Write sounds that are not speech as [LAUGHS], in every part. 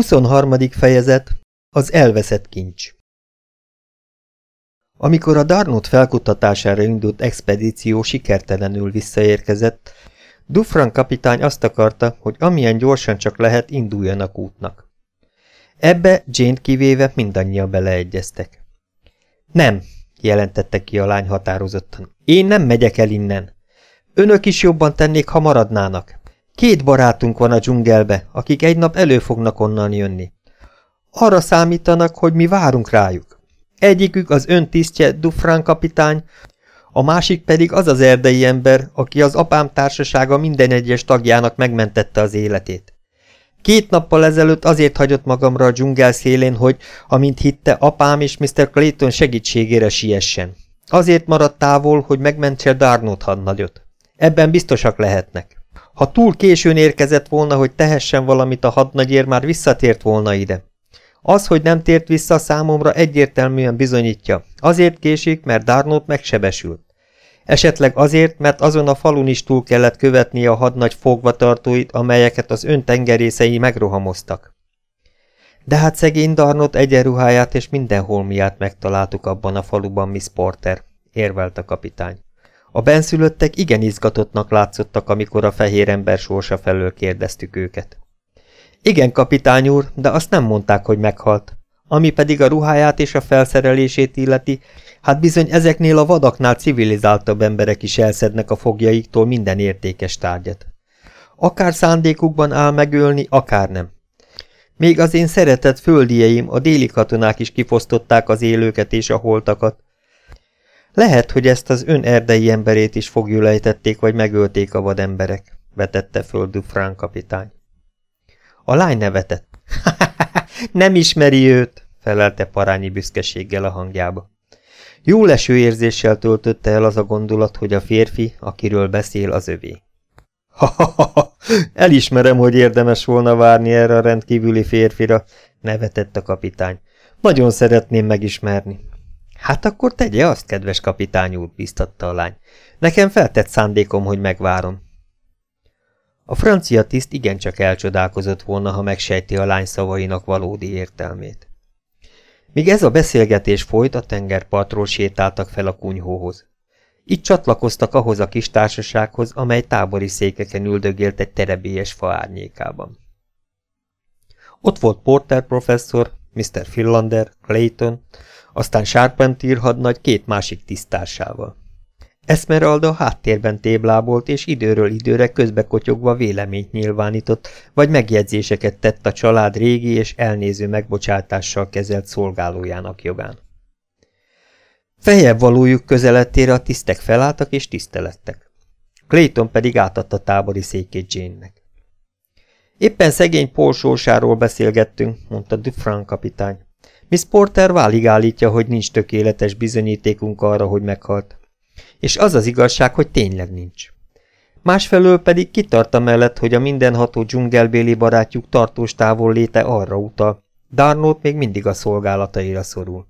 23. fejezet Az elveszett kincs Amikor a Darnot felkutatására indult expedíció sikertelenül visszaérkezett, Dufran kapitány azt akarta, hogy amilyen gyorsan csak lehet, induljanak útnak. Ebbe jane kivéve mindannyian beleegyeztek. Nem, jelentette ki a lány határozottan. Én nem megyek el innen. Önök is jobban tennék, ha maradnának. Két barátunk van a dzsungelbe, akik egy nap elő fognak onnan jönni. Arra számítanak, hogy mi várunk rájuk. Egyikük az ön tisztje, Dufrán kapitány, a másik pedig az az erdei ember, aki az apám társasága minden egyes tagjának megmentette az életét. Két nappal ezelőtt azért hagyott magamra a dzsungel szélén, hogy, amint hitte, apám és Mr. Clayton segítségére siessen. Azért maradt távol, hogy megmentse Darnot hadnagyot. Ebben biztosak lehetnek. Ha túl későn érkezett volna, hogy tehessen valamit a hadnagyér, már visszatért volna ide. Az, hogy nem tért vissza, számomra egyértelműen bizonyítja. Azért késik, mert Darnot megsebesült. Esetleg azért, mert azon a falun is túl kellett követnie a hadnagy fogvatartóit, amelyeket az öntengerészei megrohamoztak. De hát szegény Darnot egyenruháját és minden holmiát megtaláltuk abban a faluban, Miss Porter, érvelt a kapitány. A benszülöttek igen izgatottnak látszottak, amikor a fehér ember sorsa felől kérdeztük őket. Igen, kapitány úr, de azt nem mondták, hogy meghalt. Ami pedig a ruháját és a felszerelését illeti, hát bizony ezeknél a vadaknál civilizáltabb emberek is elszednek a fogjaiktól minden értékes tárgyat. Akár szándékukban áll megölni, akár nem. Még az én szeretett földieim, a déli katonák is kifosztották az élőket és a holtakat, lehet, hogy ezt az ön erdei emberét is fogjulejtették, vagy megölték a vademberek, vetette föl Dufrán kapitány. A lány nevetett. [LAUGHS] Nem ismeri őt, felelte parányi büszkeséggel a hangjába. Jó leső érzéssel töltötte el az a gondolat, hogy a férfi, akiről beszél, az övé. [LAUGHS] Elismerem, hogy érdemes volna várni erre a rendkívüli férfira, nevetett a kapitány. Nagyon szeretném megismerni. Hát akkor tegye azt, kedves kapitány úr, biztatta a lány. Nekem feltett szándékom, hogy megvárom. A francia tiszt igencsak elcsodálkozott volna, ha megsejti a lány szavainak valódi értelmét. Míg ez a beszélgetés folyt, a tengerpartról sétáltak fel a kunyhóhoz. Itt csatlakoztak ahhoz a kis társasághoz, amely tábori székeken üldögélt egy terebélyes fa. Ott volt Porter professzor, Mr. Finlander, Clayton, aztán Sárpentier hadnagy két másik tisztársával. Esmeralda háttérben téblábolt, és időről időre közbekotyogva véleményt nyilvánított, vagy megjegyzéseket tett a család régi és elnéző megbocsátással kezelt szolgálójának jogán. Fejebb valójuk közelettére a tisztek felálltak és tisztelettek. Clayton pedig átadta tábori székét Jane-nek. Éppen szegény Paul beszélgettünk, mondta Dufran kapitány. Miss Porter válig állítja, hogy nincs tökéletes bizonyítékunk arra, hogy meghalt. És az az igazság, hogy tényleg nincs. Másfelől pedig kitart mellett, hogy a mindenható dzsungelbéli barátjuk tartós távol léte arra utal. Darnót még mindig a szolgálataira szorul.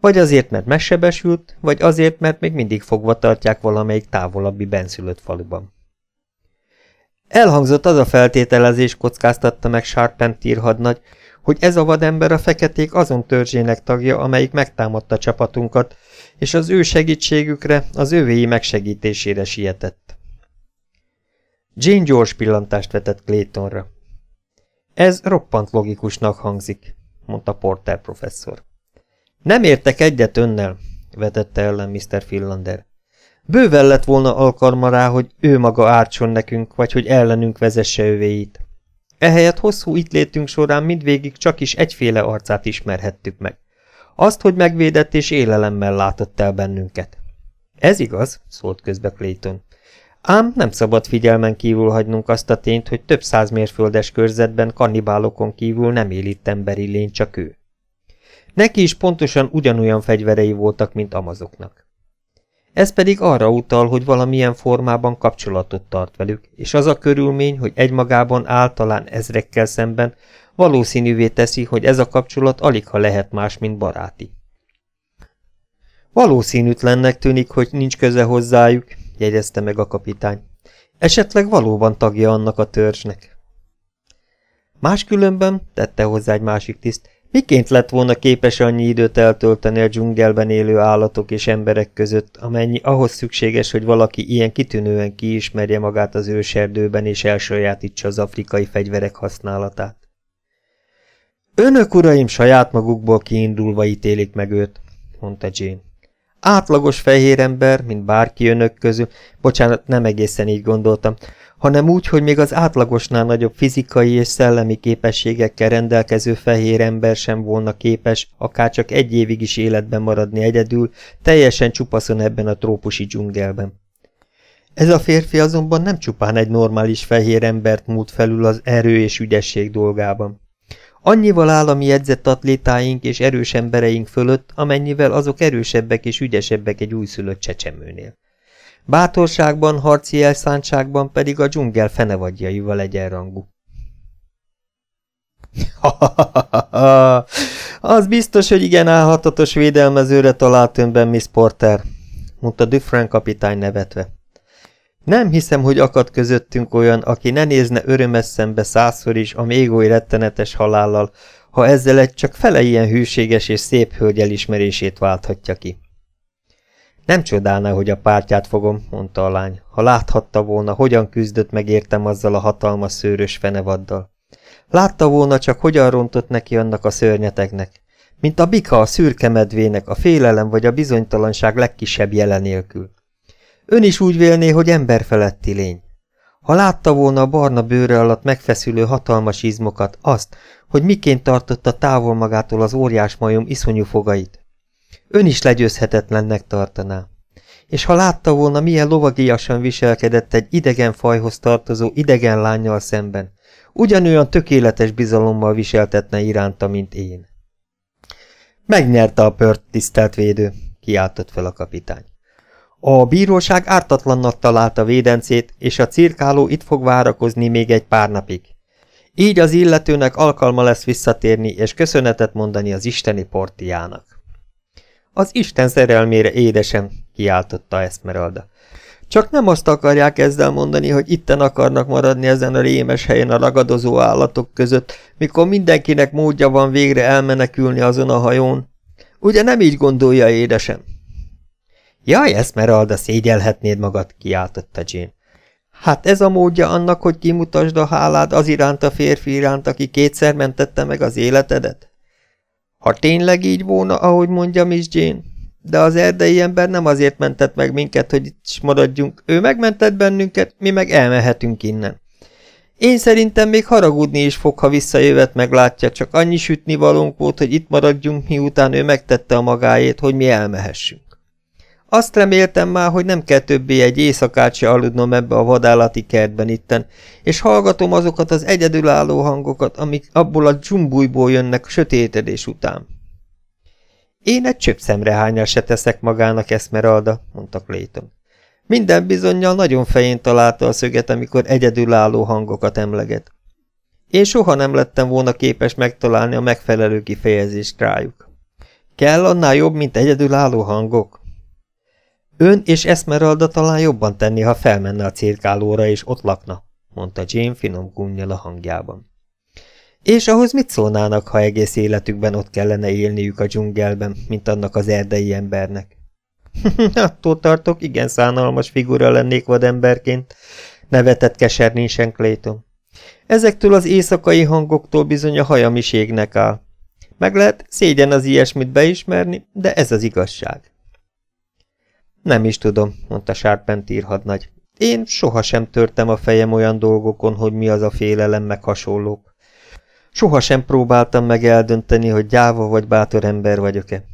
Vagy azért, mert megsebesült, vagy azért, mert még mindig fogva tartják valamelyik távolabbi benszülött faluban. Elhangzott az a feltételezés, kockáztatta meg Sharpentier hadnagy, hogy ez a vadember a feketék azon törzsének tagja, amelyik megtámadta csapatunkat, és az ő segítségükre, az övéi megsegítésére sietett. Jane gyors pillantást vetett Claytonra. Ez roppant logikusnak hangzik, mondta Porter professzor. Nem értek egyet önnel, vetette ellen Mr. Finlander. Bőven lett volna alkalma rá, hogy ő maga ártson nekünk, vagy hogy ellenünk vezesse övéit. Ehelyett hosszú itt létünk során mindvégig csak is egyféle arcát ismerhettük meg. Azt, hogy megvédett és élelemmel látott el bennünket. Ez igaz, szólt közbe Clayton. Ám nem szabad figyelmen kívül hagynunk azt a tényt, hogy több száz mérföldes körzetben kannibálokon kívül nem él itt emberi lény, csak ő. Neki is pontosan ugyanolyan fegyverei voltak, mint amazoknak. Ez pedig arra utal, hogy valamilyen formában kapcsolatot tart velük, és az a körülmény, hogy egymagában általán ezrekkel szemben valószínűvé teszi, hogy ez a kapcsolat alig ha lehet más, mint baráti. Valószínűtlennek tűnik, hogy nincs köze hozzájuk, jegyezte meg a kapitány. Esetleg valóban tagja annak a törzsnek. Máskülönben, tette hozzá egy másik tiszt, miként lett volna képes annyi időt eltölteni a dzsungelben élő állatok és emberek között, amennyi ahhoz szükséges, hogy valaki ilyen kitűnően kiismerje magát az őserdőben és elsajátítsa az afrikai fegyverek használatát. Önök, uraim, saját magukból kiindulva ítélik meg őt, mondta Jane. Átlagos fehér ember, mint bárki önök közül, bocsánat, nem egészen így gondoltam, hanem úgy, hogy még az átlagosnál nagyobb fizikai és szellemi képességekkel rendelkező fehér ember sem volna képes akárcsak egy évig is életben maradni egyedül, teljesen csupaszon ebben a trópusi dzsungelben. Ez a férfi azonban nem csupán egy normális fehér embert múlt felül az erő és ügyesség dolgában. Annyival áll a mi edzett atlétáink és erős embereink fölött, amennyivel azok erősebbek és ügyesebbek egy újszülött csecsemőnél. Bátorságban, harci elszántságban pedig a dzsungel fenevadjaival egyenrangú. [LAUGHS] az biztos, hogy igen állhatatos védelmezőre talált önben, Miss Porter, mondta Dufresne kapitány nevetve. Nem hiszem, hogy akad közöttünk olyan, aki ne nézne örömes szembe százszor is a még oly rettenetes halállal, ha ezzel egy csak fele ilyen hűséges és szép hölgy elismerését válthatja ki. Nem csodálná, hogy a pártját fogom, mondta a lány, ha láthatta volna, hogyan küzdött meg értem azzal a hatalmas szőrös fenevaddal. Látta volna csak, hogyan rontott neki annak a szörnyeteknek, mint a bika a szürke medvének, a félelem vagy a bizonytalanság legkisebb jelenélkül. Ön is úgy vélné, hogy emberfeletti lény. Ha látta volna a barna bőre alatt megfeszülő hatalmas izmokat, azt, hogy miként tartotta távol magától az óriás majom iszonyú fogait, ön is legyőzhetetlennek tartaná. És ha látta volna, milyen lovagiasan viselkedett egy idegen fajhoz tartozó idegen lányjal szemben, ugyanolyan tökéletes bizalommal viseltetne iránta, mint én. Megnyerte a pört, tisztelt védő, kiáltott fel a kapitány. A bíróság ártatlannak találta védencét, és a cirkáló itt fog várakozni még egy pár napig. Így az illetőnek alkalma lesz visszatérni, és köszönetet mondani az isteni portiának. Az Isten szerelmére, édesem, kiáltotta Esmeralda. Csak nem azt akarják ezzel mondani, hogy itten akarnak maradni ezen a rémes helyen a ragadozó állatok között, mikor mindenkinek módja van végre elmenekülni azon a hajón. Ugye nem így gondolja, édesem? Jaj, Esmeralda, szégyelhetnéd magad, kiáltotta Jane. Hát ez a módja annak, hogy kimutasd a hálád az iránt a férfi iránt, aki kétszer mentette meg az életedet? Ha tényleg így volna, ahogy mondja Miss Jane, de az erdei ember nem azért mentett meg minket, hogy itt is maradjunk. Ő megmentett bennünket, mi meg elmehetünk innen. Én szerintem még haragudni is fog, ha visszajövet meglátja, csak annyi sütni valónk volt, hogy itt maradjunk, miután ő megtette a magáét, hogy mi elmehessünk. Azt reméltem már, hogy nem kell többé egy éjszakát se aludnom ebbe a vadállati kertben itten, és hallgatom azokat az egyedülálló hangokat, amik abból a dzsumbújból jönnek a sötétedés után. Én egy csöpp szemrehányal se teszek magának, Esmeralda, mondta Clayton. Minden bizonyal nagyon fején találta a szöget, amikor egyedülálló hangokat emleget. Én soha nem lettem volna képes megtalálni a megfelelő kifejezést rájuk. Kell annál jobb, mint egyedülálló hangok? Ön és Esmeralda talán jobban tenni, ha felmenne a cirkálóra és ott lakna, mondta Jane finom gunnyal a hangjában. És ahhoz mit szólnának, ha egész életükben ott kellene élniük a dzsungelben, mint annak az erdei embernek? [LAUGHS] Attól tartok, igen szánalmas figura lennék vademberként, nevetett kesernésen Clayton. Ezektől az éjszakai hangoktól bizony a hajam is égnek áll. Meg lehet szégyen az ilyesmit beismerni, de ez az igazság. Nem is tudom, mondta Sárpentír hadnagy. Én sohasem törtem a fejem olyan dolgokon, hogy mi az a félelem meg hasonlók. Sohasem próbáltam meg eldönteni, hogy gyáva vagy bátor ember vagyok-e.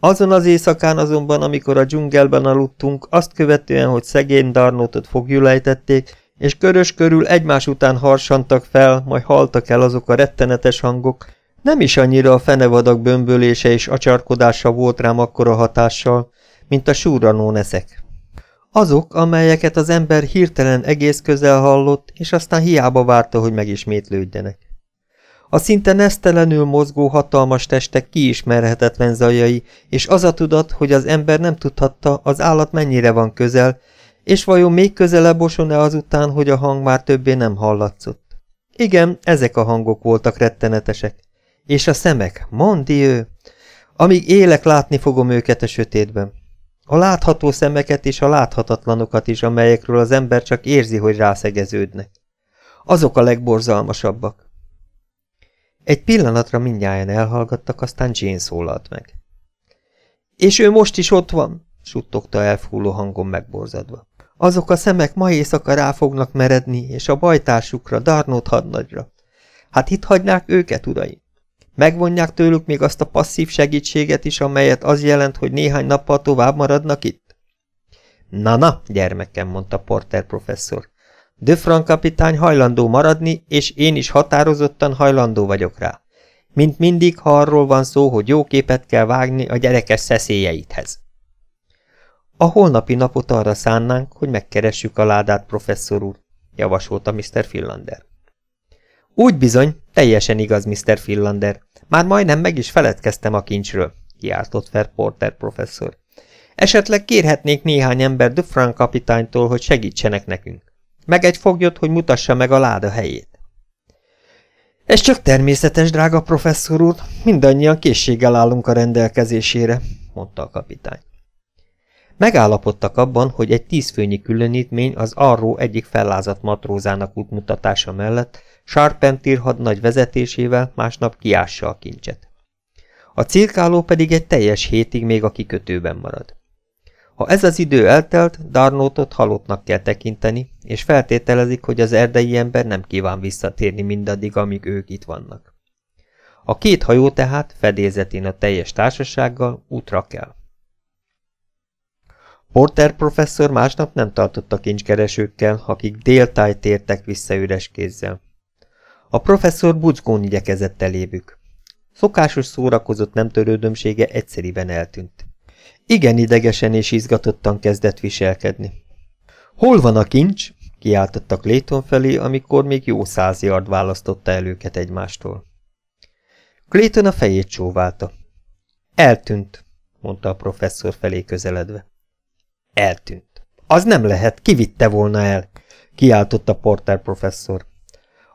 Azon az éjszakán azonban, amikor a dzsungelben aludtunk, azt követően, hogy szegény Darnotot fogjulejtették, és körös körül egymás után harsantak fel, majd haltak el azok a rettenetes hangok, nem is annyira a fenevadak bömbölése és acsarkodása volt rám akkora hatással, mint a súranó neszek. Azok, amelyeket az ember hirtelen egész közel hallott, és aztán hiába várta, hogy megismétlődjenek. A szinte nesztelenül mozgó hatalmas testek kiismerhetetlen zajai, és az a tudat, hogy az ember nem tudhatta, az állat mennyire van közel, és vajon még közelebb oson-e azután, hogy a hang már többé nem hallatszott. Igen, ezek a hangok voltak rettenetesek. És a szemek, mondi ő! Amíg élek, látni fogom őket a sötétben. A látható szemeket és a láthatatlanokat is, amelyekről az ember csak érzi, hogy rászegeződnek. Azok a legborzalmasabbak. Egy pillanatra mindjárt elhallgattak, aztán Jane szólalt meg. És ő most is ott van, suttogta elfúló hangon megborzadva. Azok a szemek ma éjszaka rá fognak meredni, és a bajtársukra, Darnót hadnagyra. Hát itt hagynák őket, uraim? Megvonják tőlük még azt a passzív segítséget is, amelyet az jelent, hogy néhány nappal tovább maradnak itt? Na-na, gyermekem, mondta Porter professzor. Döfran kapitány hajlandó maradni, és én is határozottan hajlandó vagyok rá. Mint mindig, ha arról van szó, hogy jó képet kell vágni a gyerekes szeszélyeithez. A holnapi napot arra szánnánk, hogy megkeressük a ládát, professzor úr, javasolta Mr. Philander. Úgy bizony, teljesen igaz, Mr. Philander. Már majdnem meg is feledkeztem a kincsről, kiáltott fel Porter professzor. Esetleg kérhetnénk néhány ember Dufran kapitánytól, hogy segítsenek nekünk. Meg egy foglyot, hogy mutassa meg a láda helyét. Ez csak természetes, drága professzor úr, mindannyian készséggel állunk a rendelkezésére, mondta a kapitány. Megállapodtak abban, hogy egy tízfőnyi különítmény az arró egyik fellázadt matrózának útmutatása mellett Charpentier hadnagy vezetésével másnap kiássa a kincset. A cirkáló pedig egy teljes hétig még a kikötőben marad. Ha ez az idő eltelt, Darnótot halottnak kell tekinteni, és feltételezik, hogy az erdei ember nem kíván visszatérni mindaddig, amíg ők itt vannak. A két hajó tehát fedélzetén a teljes társasággal útra kell. Porter professzor másnap nem tartotta kincskeresőkkel, akik déltáj tértek vissza üres kézzel. A professzor bucgón igyekezett elébük. Szokásos szórakozott nem törődömsége egyszeriben eltűnt. Igen idegesen és izgatottan kezdett viselkedni. Hol van a kincs? kiáltottak Léton felé, amikor még jó száz yard választotta el őket egymástól. Clayton a fejét csóválta. Eltűnt, mondta a professzor felé közeledve. Eltűnt. Az nem lehet, kivitte volna el, kiáltotta Porter professzor.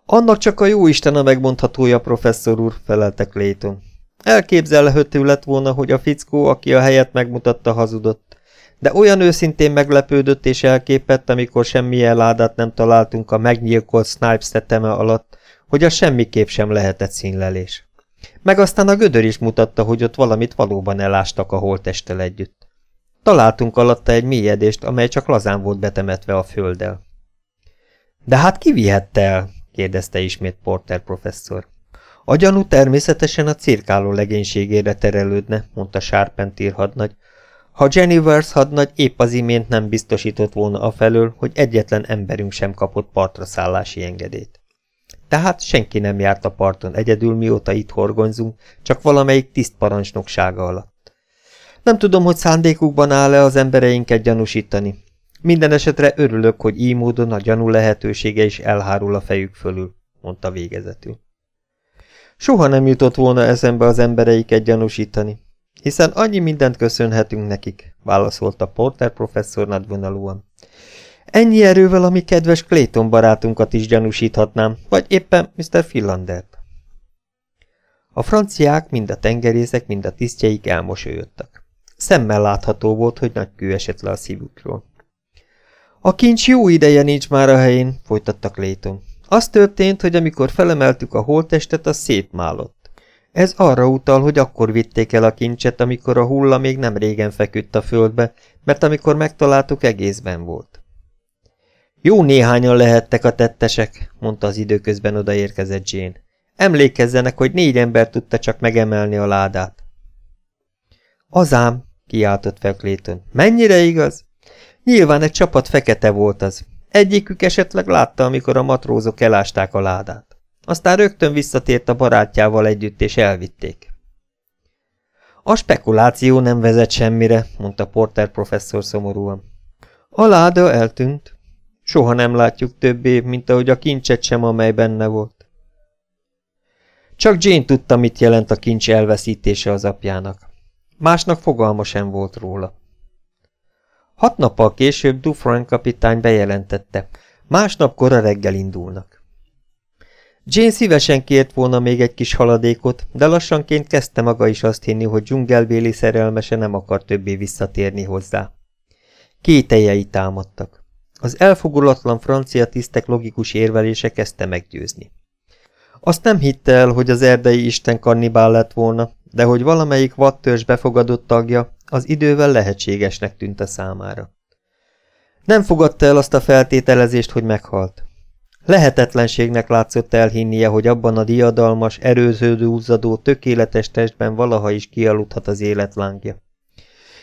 Annak csak a jóisten a megmondhatója, professzor úr, felelte Clayton. Elképzelhető lett volna, hogy a fickó, aki a helyet megmutatta, hazudott. De olyan őszintén meglepődött és elképett, amikor semmilyen ládát nem találtunk a megnyilkolt Snipes teteme alatt, hogy a semmiképp sem lehetett színlelés. Meg aztán a gödör is mutatta, hogy ott valamit valóban elástak a holtesttel együtt. Találtunk alatta egy mélyedést, amely csak lazán volt betemetve a földdel. De hát ki vihette el? kérdezte ismét Porter professzor. A gyanú természetesen a cirkáló legénységére terelődne, mondta Sárpentír hadnagy, ha Jenny Wers hadnagy épp az imént nem biztosított volna afelől, hogy egyetlen emberünk sem kapott partra szállási engedélyt. Tehát senki nem járt a parton egyedül, mióta itt horgonyzunk, csak valamelyik tisztparancsnoksága alatt. Nem tudom, hogy szándékukban áll-e az embereinket gyanúsítani. Minden esetre örülök, hogy így módon a gyanú lehetősége is elhárul a fejük fölül, mondta végezetül. Soha nem jutott volna eszembe az embereiket gyanúsítani, hiszen annyi mindent köszönhetünk nekik, válaszolta Porter professzor nagyvonalúan. Ennyi erővel a mi kedves Clayton barátunkat is gyanúsíthatnám, vagy éppen Mr. Philandert. A franciák, mind a tengerészek, mind a tisztjeik elmosolyodtak. Szemmel látható volt, hogy nagy kő esett le a szívükről. A kincs jó ideje nincs már a helyén, folytatta Clayton. Az történt, hogy amikor felemeltük a holttestet, az szétmálott. Ez arra utal, hogy akkor vitték el a kincset, amikor a hulla még nem régen feküdt a földbe, mert amikor megtaláltuk, egészben volt. Jó néhányan lehettek a tettesek, mondta az időközben odaérkezett Jane. Emlékezzenek, hogy négy ember tudta csak megemelni a ládát. Azám, kiáltott fel Clayton. Mennyire igaz? Nyilván egy csapat fekete volt az. Egyikük esetleg látta, amikor a matrózok elásták a ládát. Aztán rögtön visszatért a barátjával együtt, és elvitték. A spekuláció nem vezet semmire, mondta Porter professzor szomorúan. A láda eltűnt. Soha nem látjuk többé, mint ahogy a kincset sem, amely benne volt. Csak Jane tudta, mit jelent a kincs elveszítése az apjának. Másnak fogalma sem volt róla. Hat nappal később Dufresne kapitány bejelentette, másnap kora reggel indulnak. Jane szívesen kért volna még egy kis haladékot, de lassanként kezdte maga is azt hinni, hogy dzsungelbéli szerelmese nem akar többé visszatérni hozzá. Kételjei támadtak. Az elfogulatlan francia tisztek logikus érvelése kezdte meggyőzni. Azt nem hitte el, hogy az erdei isten kannibál lett volna, de hogy valamelyik vadtörzs befogadott tagja, az idővel lehetségesnek tűnt a számára. Nem fogadta el azt a feltételezést, hogy meghalt. Lehetetlenségnek látszott elhinnie, hogy abban a diadalmas, erőződő úzadó, tökéletes testben valaha is kialudhat az életlángja.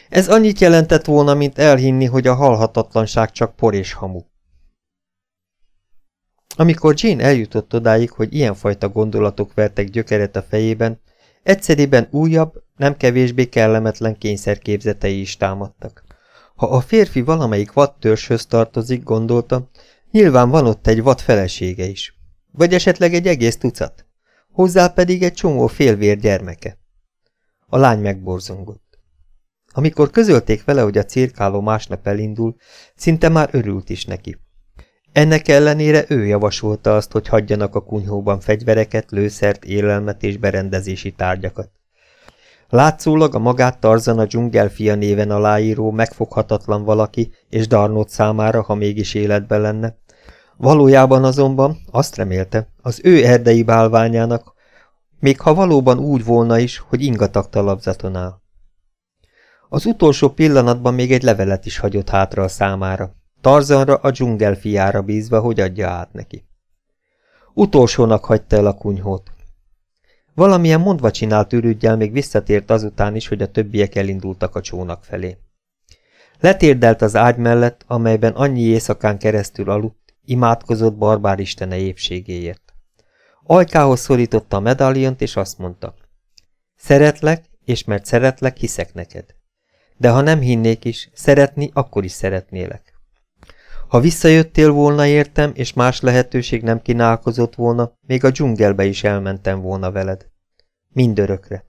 Ez annyit jelentett volna, mint elhinni, hogy a halhatatlanság csak por és hamu. Amikor Jane eljutott odáig, hogy ilyenfajta gondolatok vertek gyökeret a fejében, egyszerében újabb, nem kevésbé kellemetlen kényszerképzetei is támadtak. Ha a férfi valamelyik vadtörzshöz tartozik, gondolta, nyilván van ott egy vad felesége is. Vagy esetleg egy egész tucat. Hozzá pedig egy csomó félvér gyermeke. A lány megborzongott. Amikor közölték vele, hogy a cirkáló másnap elindul, szinte már örült is neki. Ennek ellenére ő javasolta azt, hogy hagyjanak a kunyhóban fegyvereket, lőszert, élelmet és berendezési tárgyakat. Látszólag a magát Tarzan a dzsungelfia néven aláíró megfoghatatlan valaki, és Darnot számára, ha mégis életben lenne. Valójában azonban azt remélte, az ő erdei bálványának, még ha valóban úgy volna is, hogy ingatag talapzaton áll. Az utolsó pillanatban még egy levelet is hagyott hátra a számára, Tarzanra a dzsungelfiára bízva, hogy adja át neki. Utolsónak hagyta el a kunyhót. Valamilyen mondva csinált ürügyjel még visszatért azután is, hogy a többiek elindultak a csónak felé. Letérdelt az ágy mellett, amelyben annyi éjszakán keresztül aludt, imádkozott barbár istene épségéért. Ajkához szorította a medáliont, és azt mondta. Szeretlek, és mert szeretlek, hiszek neked. De ha nem hinnék is, szeretni, akkor is szeretnélek. Ha visszajöttél volna értem, és más lehetőség nem kínálkozott volna, még a dzsungelbe is elmentem volna veled. Mindörökre.